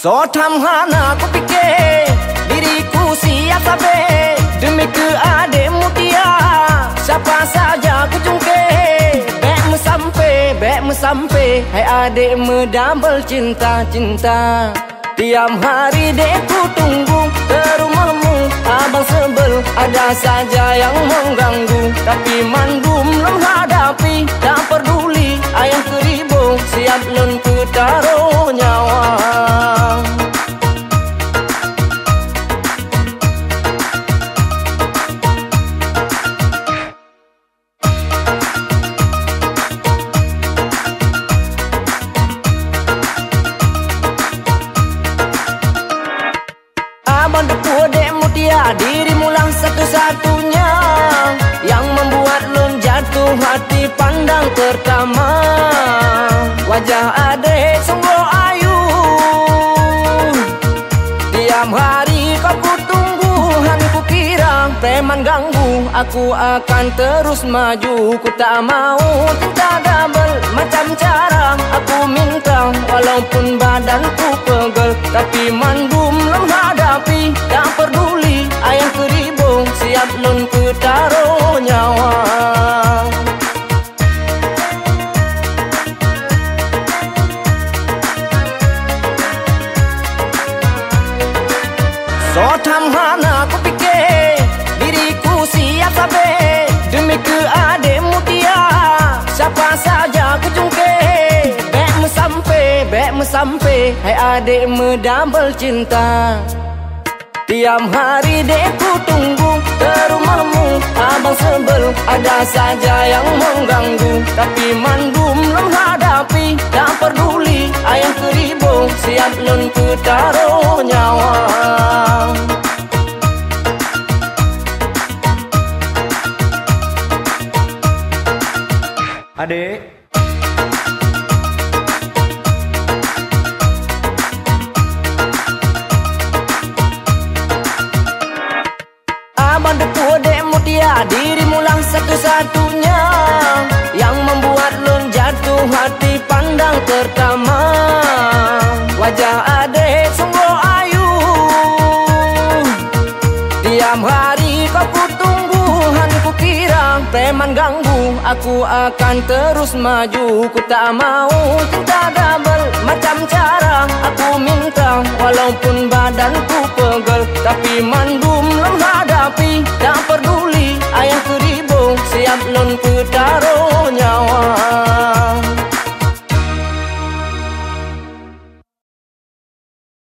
So hana ku fikir Diriku siap sabar Demi ke adik mutia Siapa saja ku jungke Bek mu sampai, bek mu sampai Hai adik mu double cinta-cinta Tiap hari dek ku tunggu Ke rumahmu abang sebel Ada saja yang mengganggu. Tapi mandum belum hadapi Tak peduli ayah keribu Dirimu lah satu-satunya Yang membuat lun jatuh hati pandang pertama. Wajah adik sungguh ayu Tiap hari kau ku tunggu Han ku kira preman ganggu Aku akan terus maju. Ku tak mau cinta double Macam cara. Aku minta Walaupun badanku pegel Tapi mandum Ku taruh nyawa. So hana ku fikir Diriku siap sabar Demi ke adik mutia Siapa saja ku jungke Bek mu sampai, bek mu sampai Hai adik double cinta. Tiap hari dek ku tunggu Saja yang mengganggu Tapi mandum belum hadapi. Tak peduli ayah keribu Siap lun ku taruh nyawa. Adik, Abang depu dek mutia lah satu-satunya Yang membuat lun jatuh hati pandang pertama. Wajah adik sungguh ayu Tiap hari kau ku tunggu Han ku kira preman ganggu Aku akan terus maju. Ku tak mau cinta double Macam